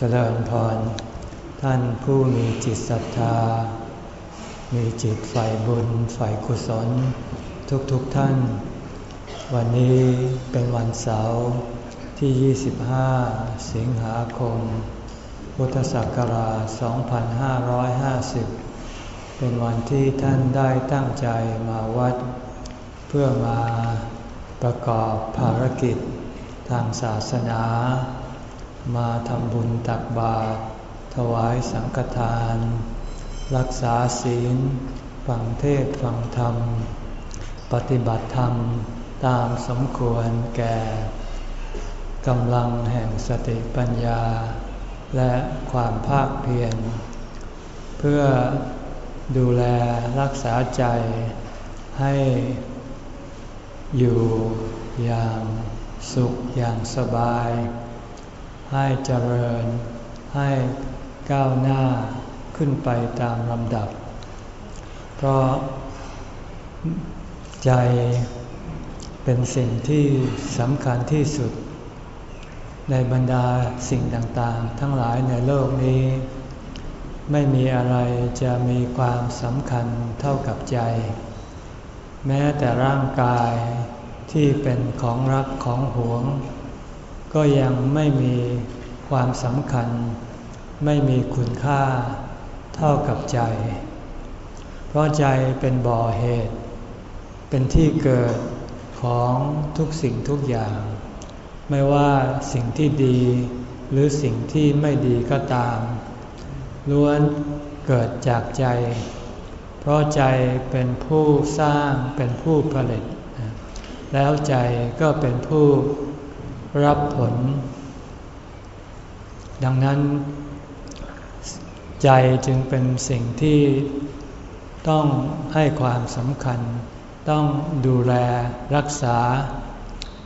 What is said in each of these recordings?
เจริญพร ท่านผู้มีจิตศรัทธา มีจิตใฝ่บุญใฝ่กุศล ทุกๆทท่าน วันนี้เป็นวันเสาร์ที่ 25 สิงหาคม พุทธศักราช 2550 เป็นวันที่ท่านได้ตั้งใจมาวัด เพื่อมาประกอบภารกิจทางศาสนา มาทำบุญตักบาตรถวายสังฆทาน รักษาศีล ฟังเทศฟังธรรม ปฏิบัติธรรมตามสมควรแก่กำลังแห่งสติปัญญา และความภาคเพียร เพื่อดูแลรักษาใจให้อยู่อย่างสุขอย่างสบาย ให้เจริญ ให้ก้าวหน้าขึ้นไปตามลำดับ เพราะใจเป็นสิ่งที่สำคัญที่สุด ในบรรดาสิ่งต่างๆ ทั้งหลายในโลกนี้ ไม่มีอะไรจะมีความสำคัญเท่ากับใจ แม้แต่ร่างกายที่เป็นของรักของหวง ก็ยังไม่มีความสำคัญ ไม่มีคุณค่าเท่ากับใจ เพราะใจเป็นบ่อเหตุ เป็นที่เกิดของทุกสิ่งทุกอย่าง ไม่ว่าสิ่งที่ดี หรือสิ่งที่ไม่ดีก็ตาม ล้วนเกิดจากใจ เพราะใจเป็นผู้สร้างเป็นผู้ผลิต แล้วใจก็เป็นผู้ รับผล ดังนั้น ใจจึงเป็นสิ่งที่ต้องให้ความสำคัญ ต้องดูแลรักษา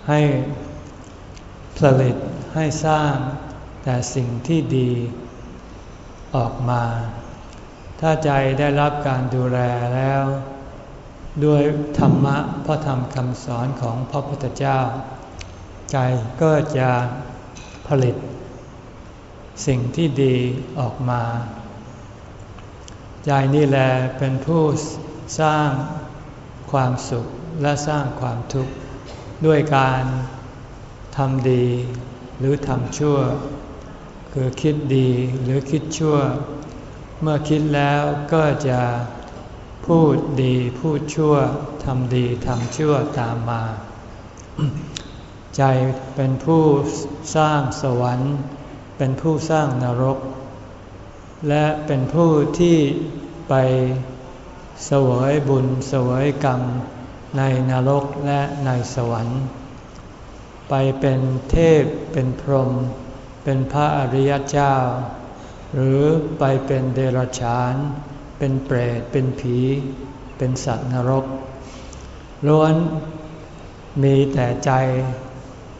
ให้ผลิตให้สร้าง แต่สิ่งที่ดีออกมา ถ้าใจได้รับการดูแลแล้ว ด้วยธรรมะพระธรรมคำสอนของพระพุทธเจ้า ใจก็จะผลิต สิ่งที่ดีออกมา ใจนี่แหละเป็นผู้สร้างความสุขและสร้างความทุกข์ ด้วยการทำดีหรือทำชั่ว คือคิดดีหรือคิดชั่ว เมื่อคิดแล้วก็จะพูดดีพูดชั่วทำดีทำชั่วตามมา ใจเป็นผู้สร้างสวรรค์ เป็นผู้สร้างนรก และเป็นผู้ที่ไปเสวยบุญเสวยกรรม ในนรกและในสวรรค์ ไปเป็นเทพเป็นพรหมเป็นพระอริยเจ้า หรือไปเป็นเดรัจฉาน เป็นเปรตเป็นผี เป็นสัตว์นรกล้วนมีแต่ใจ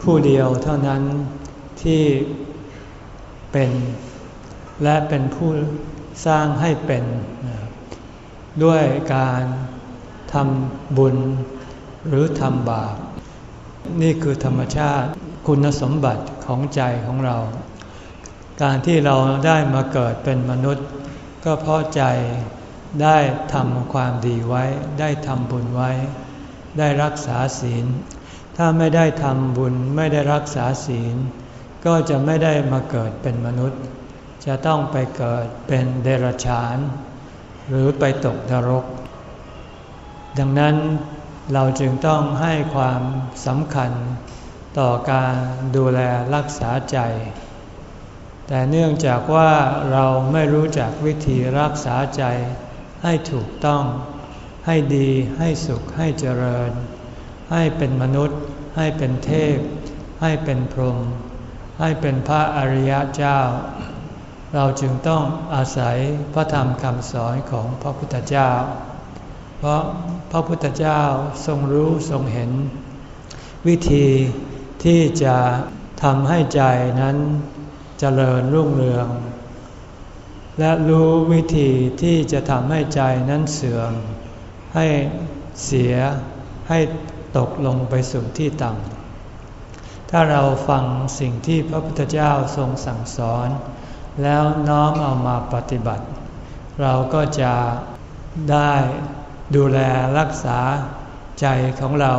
ผู้เดียวเท่านั้นที่เป็น และเป็นผู้สร้างให้เป็น ด้วยการทำบุญหรือทำบาป นี่คือธรรมชาติคุณสมบัติของใจของเรา การที่เราได้มาเกิดเป็นมนุษย์ ก็เพราะใจได้ทำความดีไว้ ได้ทำบุญไว้ ได้รักษาศีล ถ้าไม่ได้ทำบุญไม่ได้รักษาศีล ก็จะไม่ได้มาเกิดเป็นมนุษย์ จะต้องไปเกิดเป็นเดรัจฉาน หรือไปตกนรก ดังนั้นเราจึงต้องให้ความสำคัญต่อการดูแลรักษาใจ แต่เนื่องจากว่าเราไม่รู้จักวิธีรักษาใจ ให้ถูกต้อง ให้ดีให้สุขให้เจริญ ให้เป็นมนุษย์ ให้เป็นเทพ ให้เป็นพรหมให้เป็นพระอริยเจ้า เราจึงต้องอาศัยพระธรรมคำสอนของพระพุทธเจ้า เพราะพระพุทธเจ้าทรงรู้ทรงเห็น วิธีที่จะทำให้ใจนั้นเจริญรุ่งเรือง และรู้วิธีที่จะทำให้ใจนั้นเสื่อมให้เสียให้ ตกลงไปสู่ที่ต่ำ ถ้าเราฟังสิ่งที่พระพุทธเจ้าทรงสั่งสอน แล้วน้อมเอามาปฏิบัติ เราก็จะได้ดูแลรักษาใจของเรา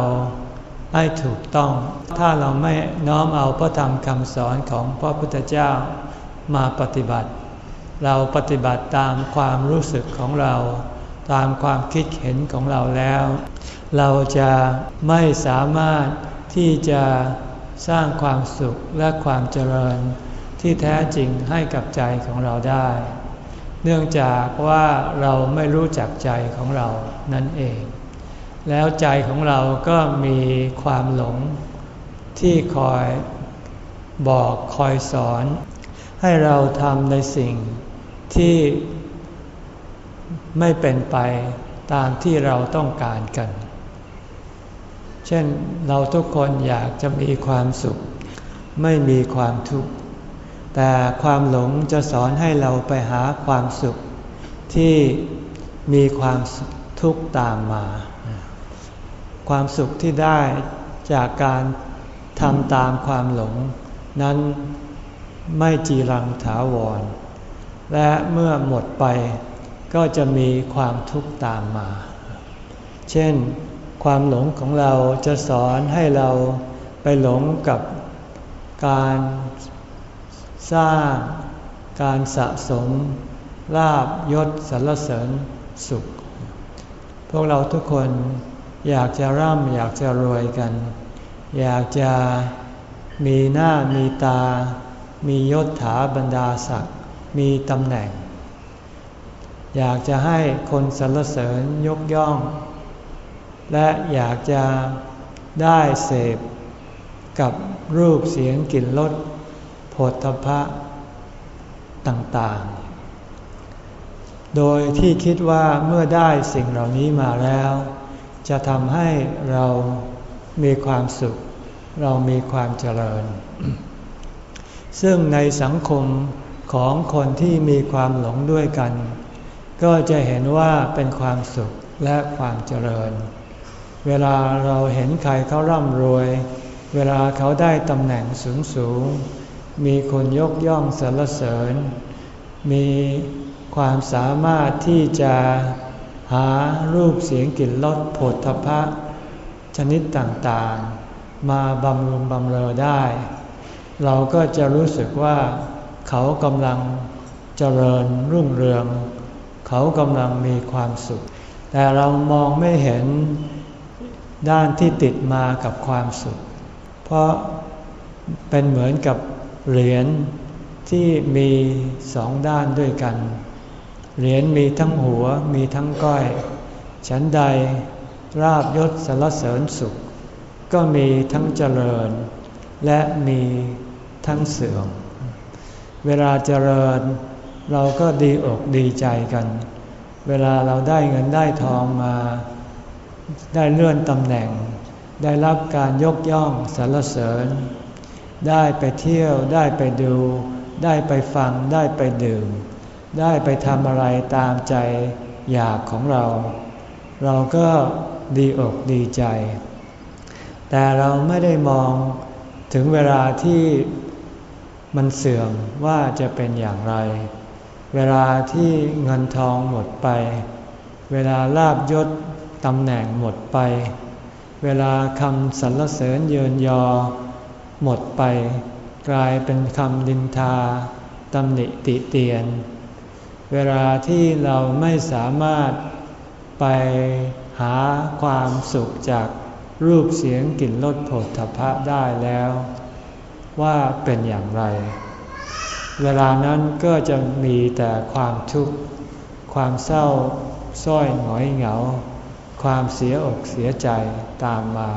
ให้ถูกต้อง ถ้าเราไม่น้อมเอาพระธรรมคำสอนของพระพุทธเจ้ามาปฏิบัติ เราปฏิบัติตามความรู้สึกของเรา ตามความคิดเห็นของเราแล้ว เราจะไม่สามารถที่จะสร้างความสุขและความเจริญ ที่แท้จริงให้กับใจของเราได้ เนื่องจากว่าเราไม่รู้จักใจของเรานั่นเอง แล้วใจของเราก็มีความหลงที่คอยบอกคอยสอน ให้เราทำในสิ่งที่ไม่เป็นไปตามที่เราต้องการกัน เช่นเราทุกคนอยากจะมีความสุข ไม่มีความทุกข์ แต่ความหลงจะสอนให้เราไปหาความสุข ที่มีความทุกข์ตามมา ความสุขที่ได้จากการทำตามความหลง นั้นไม่จีรังถาวร และเมื่อหมดไปก็จะมีความทุกข์ตามมา เช่น ความหลงของเราจะสอนให้เราไปหลงกับการสร้างการสะสมลาบยศสรรเสริญสุข พวกเราทุกคนอยากจะร่ำอยากจะรวยกัน อยากจะมีหน้ามีตา มียศถาบรรดาศักดิ์มีตำแหน่ง อยากจะให้คนสรรเสริญยกย่อง และอยากจะได้เสพกับรูปเสียงกลิ่นรสผฏฐพะต่างๆ โดยที่คิดว่าเมื่อได้สิ่งเหล่านี้มาแล้ว จะทำให้เรามีความสุข เรามีความเจริญ ซึ่งในสังคมของคนที่มีความหลงด้วยกัน ก็จะเห็นว่าเป็นความสุขและความเจริญ เวลาเราเห็นใครเขาร่ำรวย เวลาเขาได้ตำแหน่งสูงสูง มีคนยกย่องสรรเสริญ มีความสามารถที่จะหารูปเสียงกลิ่นรสผลทพะ ชนิดต่างๆ มาบำรุงบำเรอได้ เราก็จะรู้สึกว่าเขากำลังเจริญรุ่งเรือง เขากำลังมีความสุข แต่เรามองไม่เห็น ด้านที่ติดมากับความสุข เพราะเป็นเหมือนกับเหรียญที่มีสองด้านด้วยกัน เหรียญมีทั้งหัวมีทั้งก้อย ฉันใดราบยศสารเสริญสุข ก็มีทั้งเจริญ และมีทั้งเสื่อม เวลาเจริญ เราก็ดีอกดีใจกัน เวลาเราได้เงินได้ทองมา ได้เลื่อนตำแหน่ง ได้รับการยกย่องสรรเสริญ ได้ไปเที่ยวได้ไปดู ได้ไปฟังได้ไปดื่ม ได้ไปทำอะไรตามใจอยากของเรา เราก็ดีอกดีใจ แต่เราไม่ได้มองถึงเวลาที่มันเสื่อมว่าจะเป็นอย่างไร เวลาที่เงินทองหมดไป เวลาลาบยศ ตำแหน่งหมดไป เวลาคำสรรเสริญเยินยอ หมดไป กลายเป็นคำดินทาตำหนิติเตียน เวลาที่เราไม่สามารถไปหาความสุขจากรูปเสียงกลิ่นรสผลถภะได้แล้ว ว่าเป็นอย่างไร เวลานั้นก็จะมีแต่ความทุกข์ ความเศร้าส้อยหงอยเหงา ความเสียอกเสียใจตามมา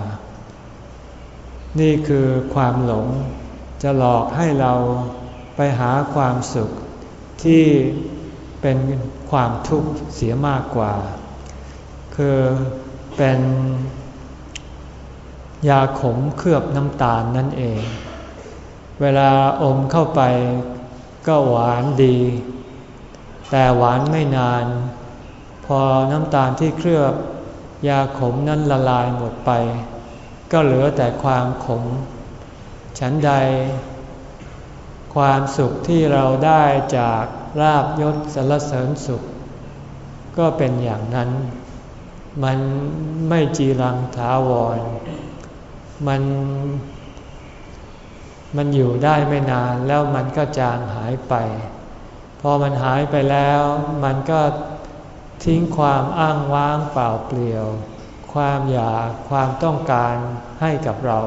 นี่คือความหลงจะหลอกให้เราไปหาความสุขที่เป็นความทุกข์เสียมากกว่า คือเป็นยาขมเคลือบน้ำตาลนั่นเอง เวลาอมเข้าไปก็หวานดี แต่หวานไม่นาน พอน้ำตาลที่เคลือบ ยาขมนั้นละลายหมดไป ก็เหลือแต่ความขม ฉันใด ความสุขที่เราได้จากราบยศสรรเสริญสุข ก็เป็นอย่างนั้น มันไม่จีรังถาวร มัน มันอยู่ได้ไม่นานแล้วมันก็จางหายไป พอมันหายไปแล้วมันก็ ทิ้งความอ้างว้างเปล่าเปลี่ยว ความอยากความต้องการให้กับเรา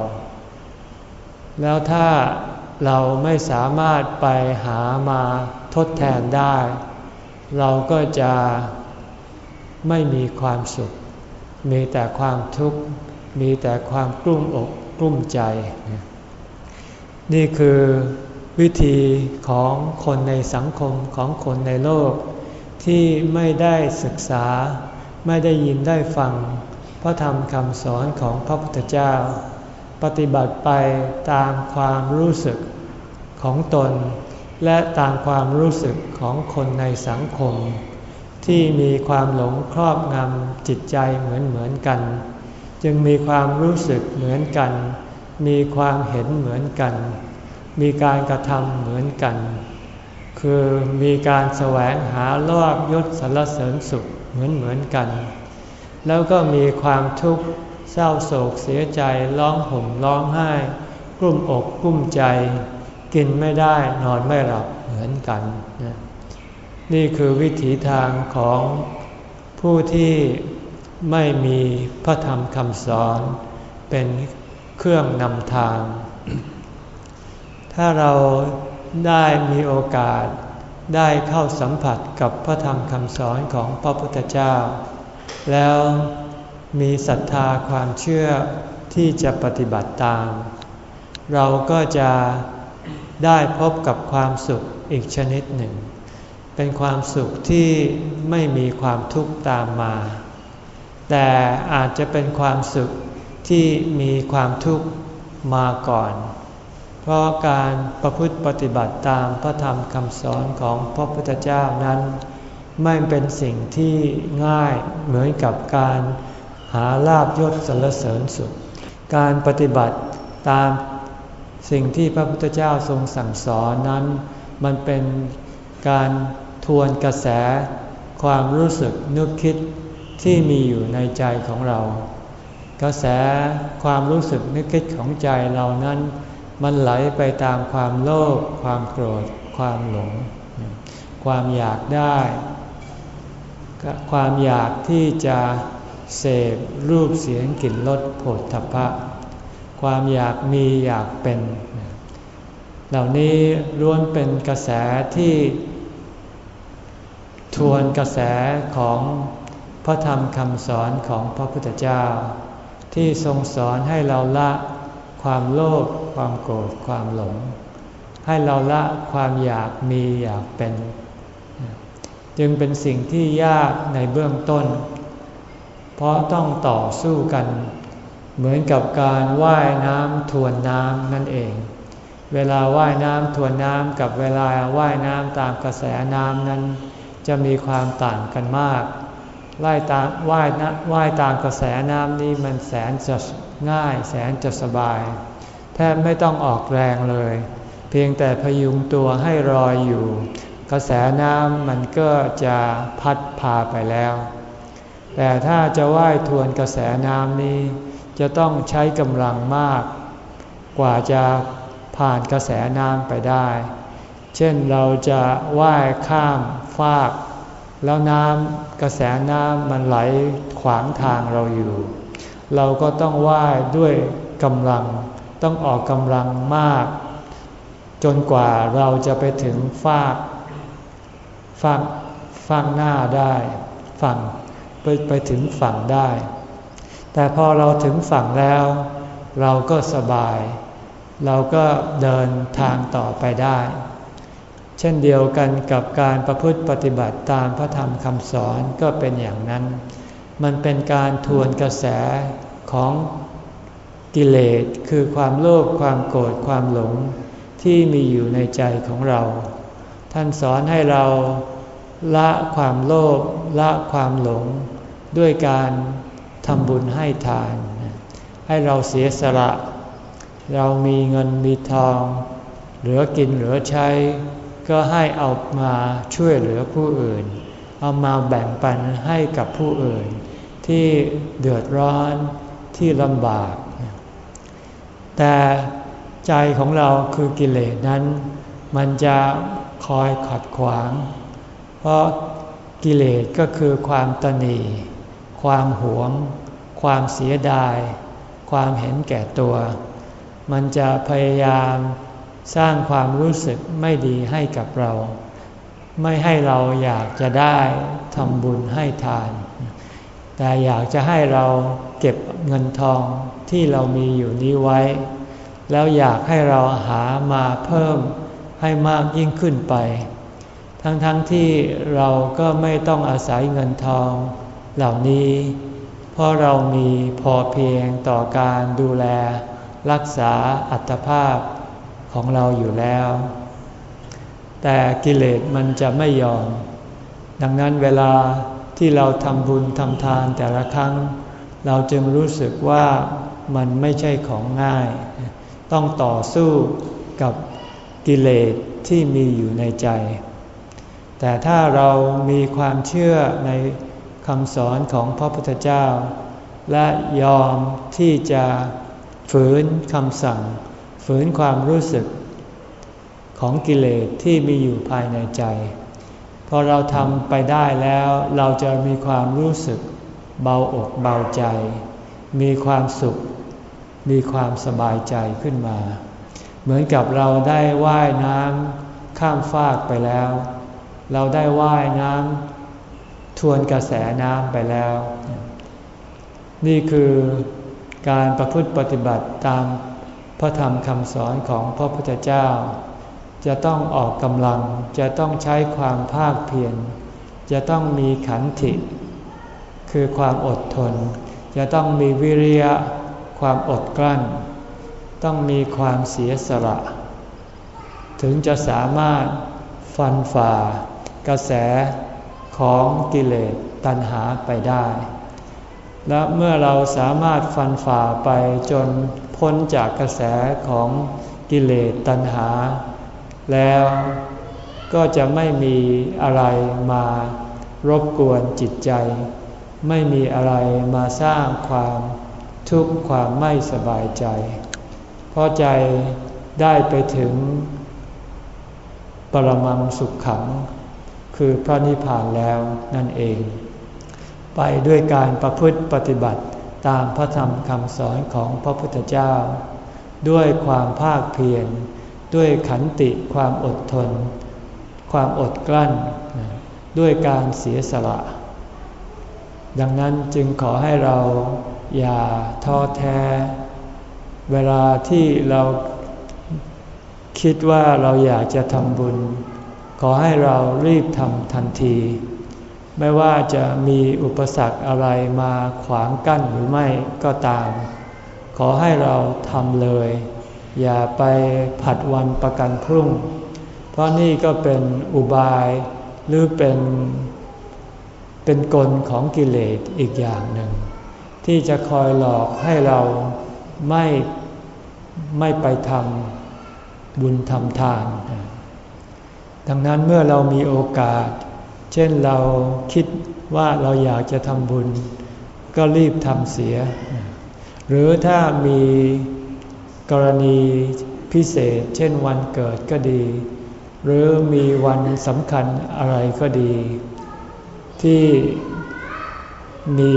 แล้วถ้าเราไม่สามารถไปหามาทดแทนได้ เราก็จะไม่มีความสุข มีแต่ความทุกข์ มีแต่ความกลุ้มอกกลุ้มใจ นี่คือวิธีของคนในสังคมของคนในโลก ที่ไม่ได้ศึกษา ไม่ได้ยินได้ฟัง พระธรรมคำสอนของพระพุทธเจ้า ปฏิบัติไปตามความรู้สึกของตน และตามความรู้สึกของคนในสังคม ที่มีความหลงครอบงำจิตใจเหมือนเหมือนกัน จึงมีความรู้สึกเหมือนกัน มีความเห็นเหมือนกัน มีการกระทำเหมือนกัน คือมีการแสวงหาลาบยศสรรเสริญสุขเหมือนเหมือนกัน แล้วก็มีความทุกข์เศร้าโศกเสียใจร้องห่มร้องไห้ กลุ้มอกกลุ้มใจ กินไม่ได้นอนไม่หลับเหมือนกันนนี่คือวิถีทางของผู้ที่ไม่มีพระธรรมคำสอน เป็นเครื่องนำทาง ถ้าเรา ได้มีโอกาส ได้เข้าสัมผัสกับพระธรรมคำสอนของพระพุทธเจ้า แล้วมีศรัทธาความเชื่อที่จะปฏิบัติตาม เราก็จะได้พบกับความสุขอีกชนิดหนึ่ง เป็นความสุขที่ไม่มีความทุกข์ตามมา แต่อาจจะเป็นความสุขที่มีความทุกข์มาก่อน เพราะการประพฤติปฏิบัติตามพระธรรมคำสอนของพระพุทธเจ้านั้น ไม่เป็นสิ่งที่ง่ายเหมือนกับการหาลาบยศสรรเสริญสุด การปฏิบัติตามสิ่งที่พระพุทธเจ้าทรงสั่งสอนนั้น มันเป็นการทวนกระแสความรู้สึกนึกคิดที่มีอยู่ในใจของเรา กระแสความรู้สึกนึกคิดของใจเรานั้น มันไหลไปตามความโลภความโกรธ ความหลง ความอยากได้ ความอยากที่จะเสพรูปเสียงกลิ่นรสผลทพะ ความอยากมีอยากเป็น เหล่านี้ล้วนเป็นกระแสที่ ทวนกระแสของพระธรรมคำสอนของพระพุทธเจ้า ที่ทรงสอนให้เราละความโลภ ความโกรธความหลง ให้เราละความอยากมีอยากเป็น จึงเป็นสิ่งที่ยากในเบื้องต้น เพราะต้องต่อสู้กัน เหมือนกับการว่ายน้ำทวนน้ำนั่นเอง เวลาว่ายน้ำทวนน้ำกับเวลาว่ายน้ำตามกระแสน้ำนั้น จะมีความต่างกันมากว่ายตามว่ายนะว่ายตามกระแสน้ำนี้มันแสนจะง่ายแสนจะสบาย แทบไม่ต้องออกแรงเลย เพียงแต่พยุงตัวให้รอยอยู่ กระแสน้ำมันก็จะพัดพาไปแล้ว แต่ถ้าจะว่ายทวนกระแสน้ำนี้ จะต้องใช้กำลังมาก กว่าจะผ่านกระแสน้ำไปได้ เช่นเราจะว่ายข้ามฟาก แล้วน้ำกระแสน้ำมันไหลขวางทางเราอยู่ เราก็ต้องว่ายด้วยกำลัง ต้องออกกำลังมาก จนกว่าเราจะไปถึงฟากฟากฟากหน้าได้ฝั่งไปไปถึงฝั่งได้ แต่พอเราถึงฝั่งแล้ว เราก็สบาย เราก็เดินทางต่อไปได้ เช่นเดียวกันกับการประพฤติปฏิบัติตามพระธรรมคำสอนก็เป็นอย่างนั้น มันเป็นการทวนกระแสของ กิเลสคือความโลภความโกรธความหลงที่มีอยู่ในใจของเรา ท่านสอนให้เราละความโลภละความหลง ด้วยการทำบุญให้ทาน ให้เราเสียสละ เรามีเงินมีทอง เหลือกินเหลือใช้ ก็ให้เอามาช่วยเหลือผู้อื่น เอามาแบ่งปันให้กับผู้อื่น ที่เดือดร้อนที่ลำบาก แต่ใจของเราคือกิเลสนั้น มันจะคอยขัดขวาง เพราะกิเลสก็คือความตนีความหวง ความเสียดาย ความเห็นแก่ตัว มันจะพยายามสร้างความรู้สึกไม่ดีให้กับเรา ไม่ให้เราอยากจะได้ทำบุญให้ทาน แต่อยากจะให้เราเก็บเงินทอง ที่เรามีอยู่นี้ไว้ แล้วอยากให้เราหามาเพิ่มให้มากยิ่งขึ้นไป ทั้งๆทที่เราก็ไม่ต้องอาศัยเงินทองเหล่านี้ เพราะเรามีพอเพียงต่อการดูแล รักษาอัตภาพของเราอยู่แล้ว แต่กิเลสมันจะไม่ยอม ดังนั้นเวลาที่เราทำบุญทำทานแต่ละครั้ง เราจึงรู้สึกว่า มันไม่ใช่ของง่าย ต้องต่อสู้กับกิเลสที่มีอยู่ในใจ แต่ถ้าเรามีความเชื่อในคำสอนของพระพุทธเจ้า และยอมที่จะฝืนคำสั่ง ฝืนความรู้สึกของกิเลสที่มีอยู่ภายในใจ พอเราทำไปได้แล้วเราจะมีความรู้สึกเบาอกเบาใจ มีความสุข มีความสบายใจขึ้นมา เหมือนกับเราได้ว่ายน้ำข้ามฟากไปแล้ว เราได้ว่ายน้ำทวนกระแสน้ำไปแล้ว นี่คือการประพฤติปฏิบัติตามพระธรรมคำสอนของพระพุทธเจ้า จะต้องออกกำลังจะต้องใช้ความภาคเพียรจะต้องมีขันติ คือความอดทน จะต้องมีวิริยะ ความอดกลั้น ต้องมีความเสียสละ ถึงจะสามารถฟันฝ่า กระแสของกิเลสตัณหาไปได้ และเมื่อเราสามารถฟันฝ่าไปจนพ้นจากกระแสของกิเลสตัณหา แล้วก็จะไม่มีอะไรมารบกวนจิตใจ ไม่มีอะไรมาสร้างความ ทุกข์ความไม่สบายใจ เพราะใจได้ไปถึงปรมังสุขขัง คือพระนิพพานแล้วนั่นเอง ไปด้วยการประพฤติปฏิบัติตามพระธรรมคำสอนของพระพุทธเจ้า ด้วยความภาคเพียรด้วยขันติความอดทน ความอดกลั้น ด้วยการเสียสละ ดังนั้นจึงขอให้เรา อย่าท้อแท้ เวลาที่เราคิดว่าเราอยากจะทำบุญ ขอให้เรารีบทำทันที ไม่ว่าจะมีอุปสรรคอะไรมาขวางกั้นหรือไม่ก็ตาม ขอให้เราทำเลย อย่าไปผัดวันประกันพรุ่ง เพราะนี่ก็เป็นอุบายหรือเป็นเป็นกลของกิเลสอีกอย่างหนึ่ง ที่จะคอยหลอกให้เราไม่ไม่ไปทำบุญทำทาน ดังนั้นเมื่อเรามีโอกาส เช่นเราคิดว่าเราอยากจะทำบุญ ก็รีบทำเสีย หรือถ้ามีกรณีพิเศษ เช่นวันเกิดก็ดี หรือมีวันสำคัญอะไรก็ดี ที่มี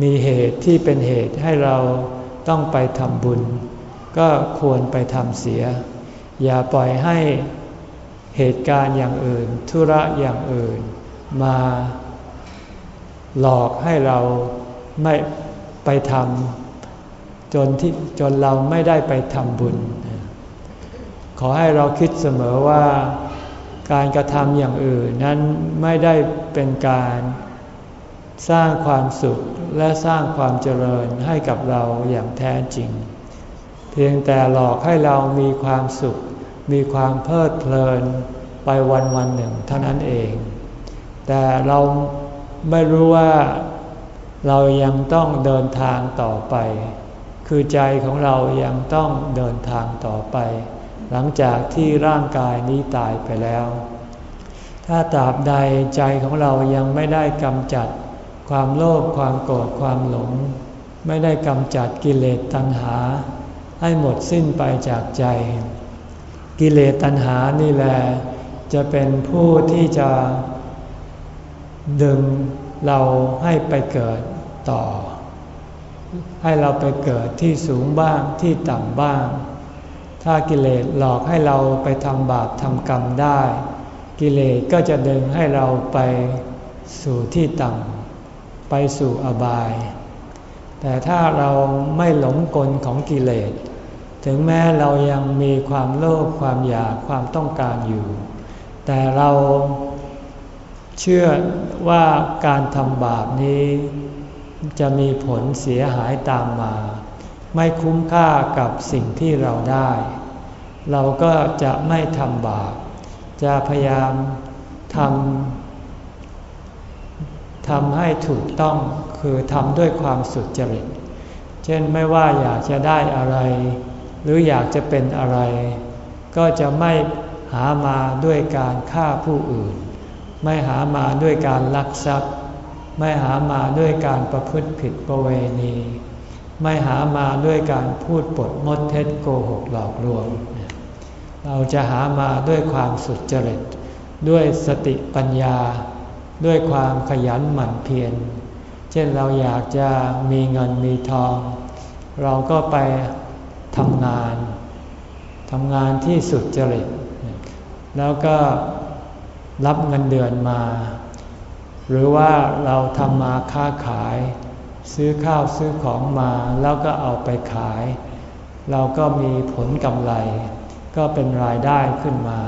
มีเหตุที่เป็นเหตุให้เราต้องไปทำบุญ ก็ควรไปทำเสีย อย่าปล่อยให้เหตุการณ์อย่างอื่น ธุระอย่างอื่น มาหลอกให้เราไม่ไปทำจนที่จนเราไม่ได้ไปทำบุญ ขอให้เราคิดเสมอว่าการกระทำอย่างอื่นนั้นไม่ได้เป็นการ สร้างความสุขและสร้างความเจริญให้กับเราอย่างแท้จริง เพียงแต่หลอกให้เรามีความสุข มีความเพลิดเพลินไปวันวันหนึ่งเท่านั้นเอง แต่เราไม่รู้ว่าเรายังต้องเดินทางต่อไป คือใจของเรายังต้องเดินทางต่อไป หลังจากที่ร่างกายนี้ตายไปแล้ว ถ้าตราบใดใจของเรายังไม่ได้กำจัด ความโลภความโกรธความหลง ไม่ได้กำจัดกิเลสตัณหา ให้หมดสิ้นไปจากใจ กิเลสตัณหานี่แหละจะเป็นผู้ที่จะ ดึงเราให้ไปเกิดต่อ ให้เราไปเกิดที่สูงบ้างที่ต่ำบ้าง ถ้ากิเลสหลอกให้เราไปทำบาปทำกรรมได้ กิเลสก็จะดึงให้เราไปสู่ที่ต่ำ ไปสู่อบาย แต่ถ้าเราไม่หลงกลของกิเลส ถึงแม้เรายังมีความโลภความอยากความต้องการอยู่ แต่เราเชื่อว่าการทำบาปนี้จะมีผลเสียหายตามมา ไม่คุ้มค่ากับสิ่งที่เราได้ เราก็จะไม่ทำบาป จะพยายามทำ ทำให้ถูกต้องคือทำด้วยความสุดจริต เช่นไม่ว่าอยากจะได้อะไร หรืออยากจะเป็นอะไร ก็จะไม่หามาด้วยการฆ่าผู้อื่น ไม่หามาด้วยการลักทรัพย์ ไม่หามาด้วยการประพฤติผิดประเวณี ไม่หามาด้วยการพูดปดมดเท็จโกหกหลอกลวง เราจะหามาด้วยความสุดจริต ด้วยสติปัญญา ด้วยความขยันหมั่นเพียร เช่นเราอยากจะมีเงินมีทอง เราก็ไปทำงานทำงานที่สุดจริต แล้วก็รับเงินเดือนมา หรือว่าเราทำมาค้าขาย ซื้อข้าวซื้อของมาแล้วก็เอาไปขาย เราก็มีผลกำไร ก็เป็นรายได้ขึ้นมา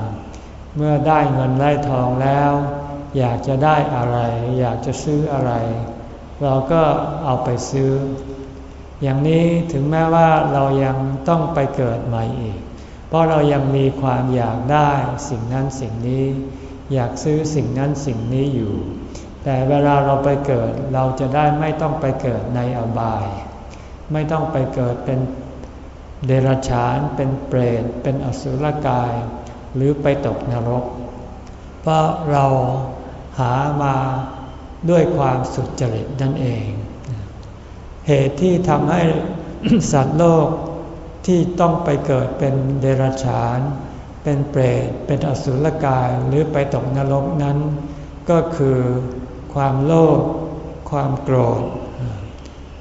เมื่อได้เงินได้ทองแล้ว อยากจะได้อะไร อยากจะซื้ออะไร เราก็เอาไปซื้อ อย่างนี้ถึงแม้ว่าเรายังต้องไปเกิดใหม่อีก เพราะเรายังมีความอยากได้สิ่งนั้นสิ่งนี้ อยากซื้อสิ่งนั้นสิ่งนี้อยู่ แต่เวลาเราไปเกิดเราจะได้ไม่ต้องไปเกิดในอบาย ไม่ต้องไปเกิดเป็นเดรัจฉานเป็นเปรตเป็นอสุรกาย หรือไปตกนรก เพราะเรา หามาด้วยความสุจริตนั่นเอง เหตุที่ทำให้สัตว์โลกที่ต้องไปเกิดเป็นเดรัจฉาน เป็นเปรต เป็นอสุรกายหรือไปตกนรกนั้น ก็คือความโลภความโกรธ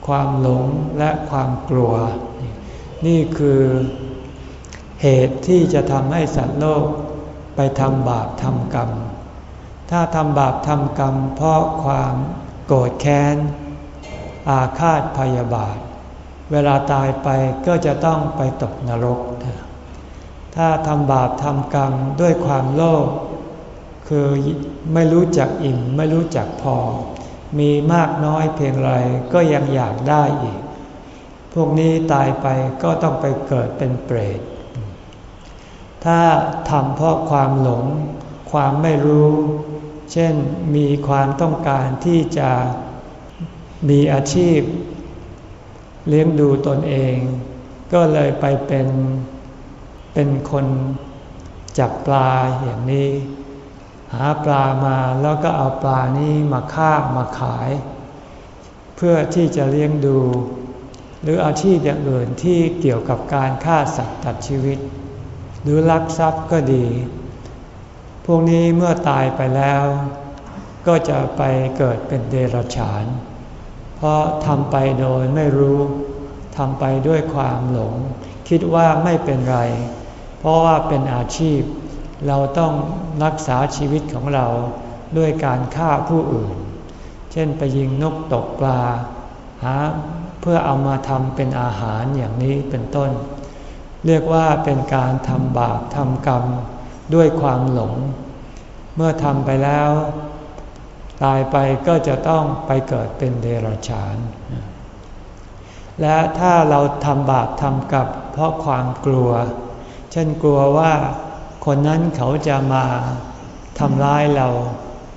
ความหลงและความกลัว นี่คือเหตุที่จะทำให้สัตว์โลกไปทำบาปทำกรรม ถ้าทำบาปทำกรรมเพราะความโกรธแค้น อาฆาตพยาบาท เวลาตายไปก็จะต้องไปตกนรก ถ้าทำบาปทำกรรมด้วยความโลภคือไม่รู้จักอิ่มไม่รู้จักพอ มีมากน้อยเพียงไรก็ยังอยากได้อีก พวกนี้ตายไปก็ต้องไปเกิดเป็นเปรต ถ้าทำเพราะความหลง ความไม่รู้ เช่นมีความต้องการที่จะมีอาชีพ เลี้ยงดูตนเอง ก็เลยไปเป็นเป็นคนจับปลาอย่างนี้ หาปลามาแล้วก็เอาปลานี้มาฆ่ามาขาย เพื่อที่จะเลี้ยงดู หรืออาชีพอย่างอื่นที่เกี่ยวกับการฆ่าสัตว์ตัดชีวิต หรือลักทรัพย์ก็ดี วกนี้เมื่อตายไปแล้ว ก็จะไปเกิดเป็นเดรัจฉาน เพราะทำไปโดยไม่รู้ทำไปด้วยความหลง คิดว่าไม่เป็นไร เพราะว่าเป็นอาชีพ เราต้องรักษาชีวิตของเราด้วยการฆ่าผู้อื่น เช่นไปยิงนกตกปลาหาเพื่อเอามาทำเป็นอาหารอย่างนี้เป็นต้น เรียกว่าเป็นการทำบาปทำกรรม ด้วยความหลง เมื่อทำไปแล้ว ตายไปก็จะต้องไปเกิดเป็นเดรัจฉาน และถ้าเราทำบาปทำกรรมเพราะความกลัว เช่นกลัวว่าคนนั้นเขาจะมาทำร้ายเรา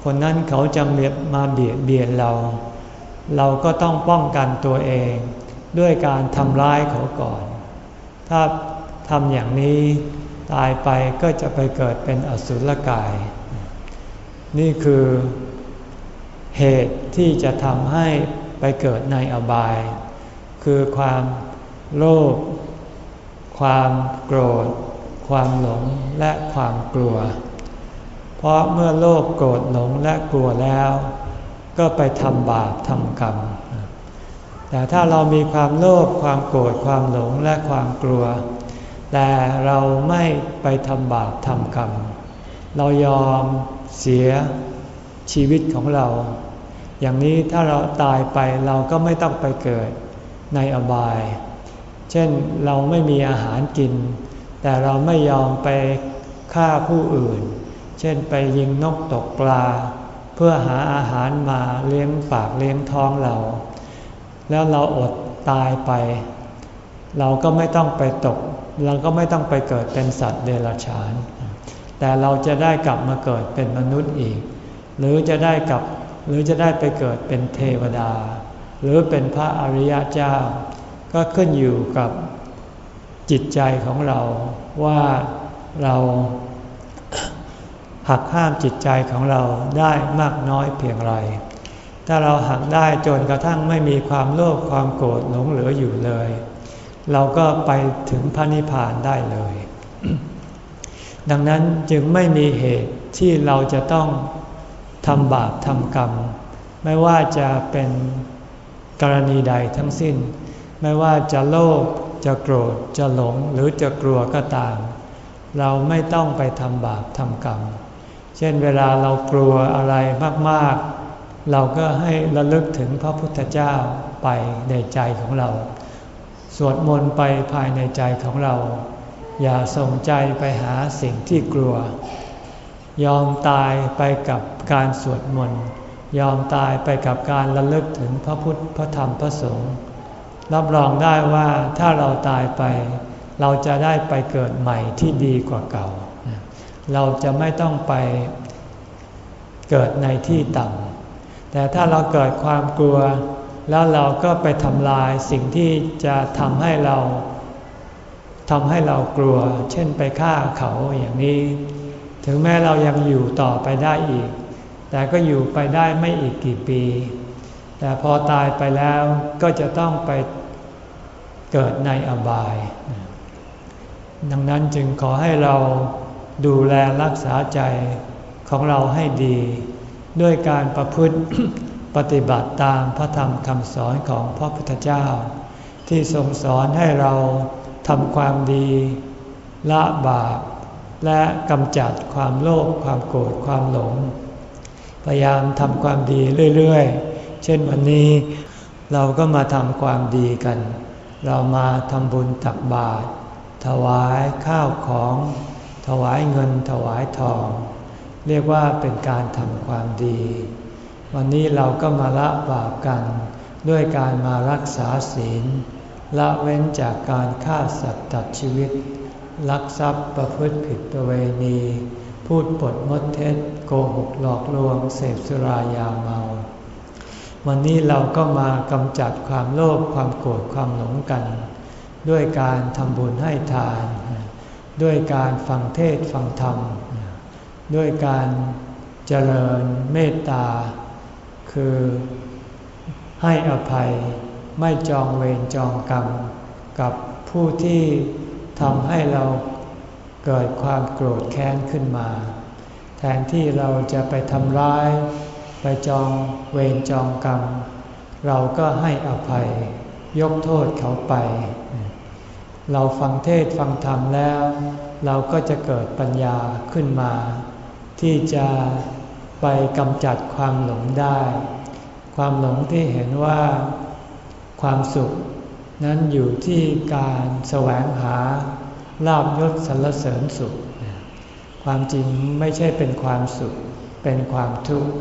คนนั้นเขาจะมาเบียดเบียนเรา เราก็ต้องป้องกันตัวเองด้วยการทำร้ายเขาก่อน ถ้าทำอย่างนี้ ตายไปก็จะไปเกิดเป็นอสุรกาย นี่คือเหตุที่จะทำให้ไปเกิดในอบาย คือความโลภความโกรธ ความหลงและความกลัว เพราะเมื่อโลภโกรธหลงและกลัวแล้ว ก็ไปทำบาปทำกรรม แต่ถ้าเรามีความโลภความโกรธความหลงและความกลัว แต่เราไม่ไปทำบาปทำกรรม เรายอมเสียชีวิตของเรา อย่างนี้ถ้าเราตายไปเราก็ไม่ต้องไปเกิดในอบาย เช่นเราไม่มีอาหารกิน แต่เราไม่ยอมไปฆ่าผู้อื่น เช่นไปยิงนกตกปลา เพื่อหาอาหารมาเลี้ยงปากเลี้ยงท้องเรา แล้วเราอดตายไป เราก็ไม่ต้องไปตก เราก็ไม่ต้องไปเกิดเป็นสัตว์เดรัจฉาน แต่เราจะได้กลับมาเกิดเป็นมนุษย์อีก หรือจะได้กลับหรือจะได้ไปเกิดเป็นเทวดา หรือเป็นพระอริยเจ้า ก็ขึ้นอยู่กับจิตใจของเราว่าเราหักห้ามจิตใจของเราได้มากน้อยเพียงไร ถ้าเราหักได้จนกระทั่งไม่มีความโลภความโกรธหลงเหลืออยู่เลย เราก็ไปถึงพระนิพพานได้เลย ดังนั้นจึงไม่มีเหตุที่เราจะต้องทำบาปทำกรรม ไม่ว่าจะเป็นกรณีใดทั้งสิ้น ไม่ว่าจะโลภจะโกรธจะหลงหรือจะกลัวก็ตาม เราไม่ต้องไปทำบาปทำกรรม เช่นเวลาเรากลัวอะไรมากๆ เราก็ให้ระลึกถึงพระพุทธเจ้าไปในใจของเรา สวดมนต์ไปภายในใจของเรา อย่าส่งใจไปหาสิ่งที่กลัว ยอมตายไปกับการสวดมนต์ยอมตายไปกับการระลึกถึงพระพุทธพระธรรมพระสงฆ์รับรองได้ว่าถ้าเราตายไป เราจะได้ไปเกิดใหม่ที่ดีกว่าเก่า เราจะไม่ต้องไปเกิดในที่ต่ำแต่ถ้าเราเกิดความกลัว แล้วเราก็ไปทำลายสิ่งที่จะทำให้เราทำให้เรากลัว เช่นไปฆ่าเขาอย่างนี้ ถึงแม้เรายังอยู่ต่อไปได้อีก แต่ก็อยู่ไปได้ไม่อีกกี่ปี แต่พอตายไปแล้วก็จะต้องไปเกิดในอบาย ดังนั้นจึงขอให้เราดูแลรักษาใจของเราให้ดี ด้วยการประพฤติ ปฏิบัติตามพระธรรมคำสอนของพระพุทธเจ้า ที่ทรงสอนให้เราทำความดี ละบาป และกำจัดความโลภความโกรธความหลง พยายามทำความดีเรื่อยๆ เช่นวันนี้เราก็มาทำความดีกัน เรามาทำบุญตักบาตรถวายข้าวของ ถวายเงินถวายทอง เรียกว่าเป็นการทำความดี วันนี้เราก็มาละบาปกัน ด้วยการมารักษาศีล ละเว้นจากการฆ่าสัตว์ตัดชีวิต ลักทรัพย์ประพฤติผิดประเวณี พูดปดมดเท็จโกหกหลอกลวงเสพสุรายาเมา วันนี้เราก็มากำจัดความโลภความโกรธความหลงกัน ด้วยการทำบุญให้ทาน ด้วยการฟังเทศฟังธรรม ด้วยการเจริญเมตตา คือให้อภัยไม่จองเวรจองกรรม กับผู้ที่ทำให้เราเกิดความโกรธแค้นขึ้นมา แทนที่เราจะไปทำร้าย ไปจองเวรจองกรรม เราก็ให้อภัย ยกโทษเขาไป เราฟังเทศฟังธรรมแล้ว เราก็จะเกิดปัญญาขึ้นมา ที่จะ ไปกำจัดความหลงได้ ความหลงที่เห็นว่า ความสุขนั้นอยู่ที่การแสวงหาลาบยศสรรเสริญสุข ความจริงไม่ใช่เป็นความสุข เป็นความทุกข์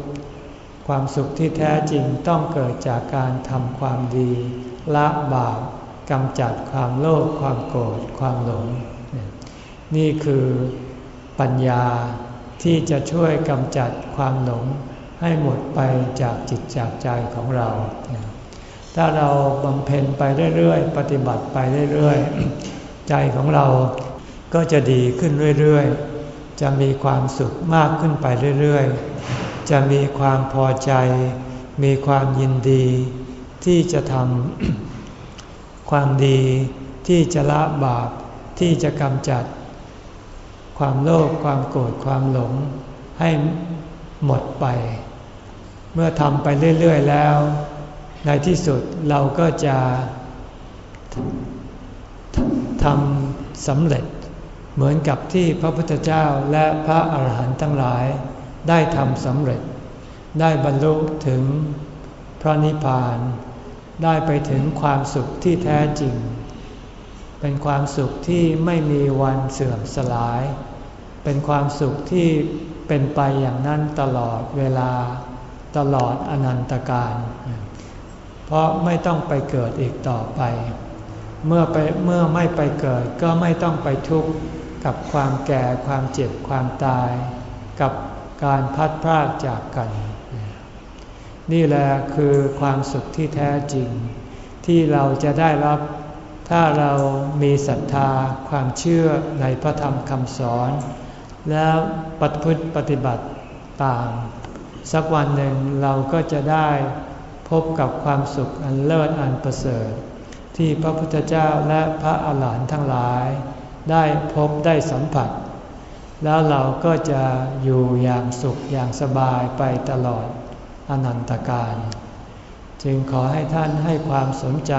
ความสุขที่แท้จริงต้องเกิดจากการทำความดีละบาปกำจัดความโลภความโกรธความหลง นี่คือปัญญา ที่จะช่วยกำจัดความหลงให้หมดไปจากจิตจากใจของเรา ถ้าเราบำเพ็ญไปเรื่อยๆ ปฏิบัติไปเรื่อยๆ ใจของเราก็จะดีขึ้นเรื่อยๆ จะมีความสุขมากขึ้นไปเรื่อยๆ จะมีความพอใจ มีความยินดี ที่จะทำความดีที่จะละบาปที่จะกำจัด ความโลภความโกรธความหลงให้หมดไป เมื่อทำไปเรื่อย ๆ แล้ว ในที่สุดเราก็จะทำสำเร็จ เหมือนกับที่พระพุทธเจ้าและพระอาหารหันต์ทั้งหลาย ได้ทำสำเร็จ ได้บรรลุถึงพระนิพพาน ได้ไปถึงความสุขที่แท้จริง เป็นความสุขที่ไม่มีวันเสื่อมสลาย เป็นความสุขที่เป็นไปอย่างนั้นตลอดเวลาตลอดอนันตการ เพราะไม่ต้องไปเกิดอีกต่อไป เมื่อไปเมื่อไม่ไปเกิดก็ไม่ต้องไปทุกข์กับความแก่ความเจ็บความตาย กับการพัดพรากจากกัน นี่แหละคือความสุขที่แท้จริง ที่เราจะได้รับ ถ้าเรามีศรัทธาความเชื่อในพระธรรมคำสอน แล้วปฏิพฤติปฏิบัติตาม สักวันหนึ่งเราก็จะได้พบกับความสุขอันเลิศอันประเสริฐ ที่พระพุทธเจ้าและพระอาหารหันต์ทั้งหลาย ได้พบได้สัมผัส แล้วเราก็จะอยู่อย่างสุขอย่างสบายไปตลอดอนันตการ จึงขอให้ท่านให้ความสนใจ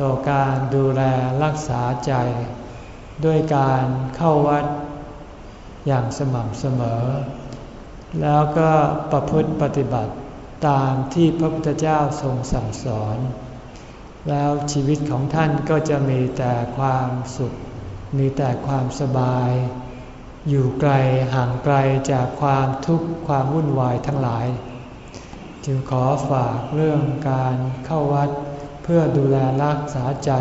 ต่อการดูแลรักษาใจ ด้วยการเข้าวัดอย่างสม่ำเสมอ แล้วก็ประพฤติปฏิบัติตามที่พระพุทธเจ้าทรงสั่งสอน แล้วชีวิตของท่านก็จะมีแต่ความสุข มีแต่ความสบาย อยู่ไกลห่างไกลจากความทุกข์ความวุ่นวายทั้งหลาย จึงขอฝากเรื่องการเข้าวัด เพื่อดูแลรักษาใจ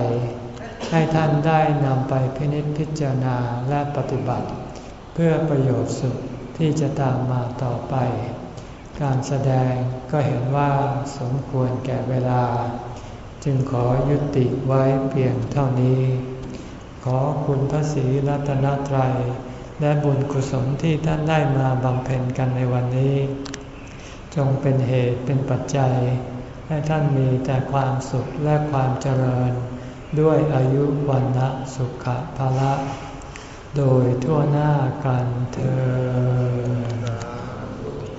ให้ท่านได้นำไปพินิจพิจารณาและปฏิบัติ เพื่อประโยชน์สุขที่จะตามมาต่อไป การแสดงก็เห็นว่าสมควรแก่เวลา จึงขอยุติไว้เพียงเท่านี้ ขอคุณพระศรีรัตนตรัย และบุญกุศลที่ท่านได้มาบำเพ็ญกันในวันนี้ จงเป็นเหตุเป็นปัจจัย ให้ท่านมีแต่ความสุขและความเจริญ ด้วยอายุวันนะสุขภาละ โดยทั่วหน้ากันเธอ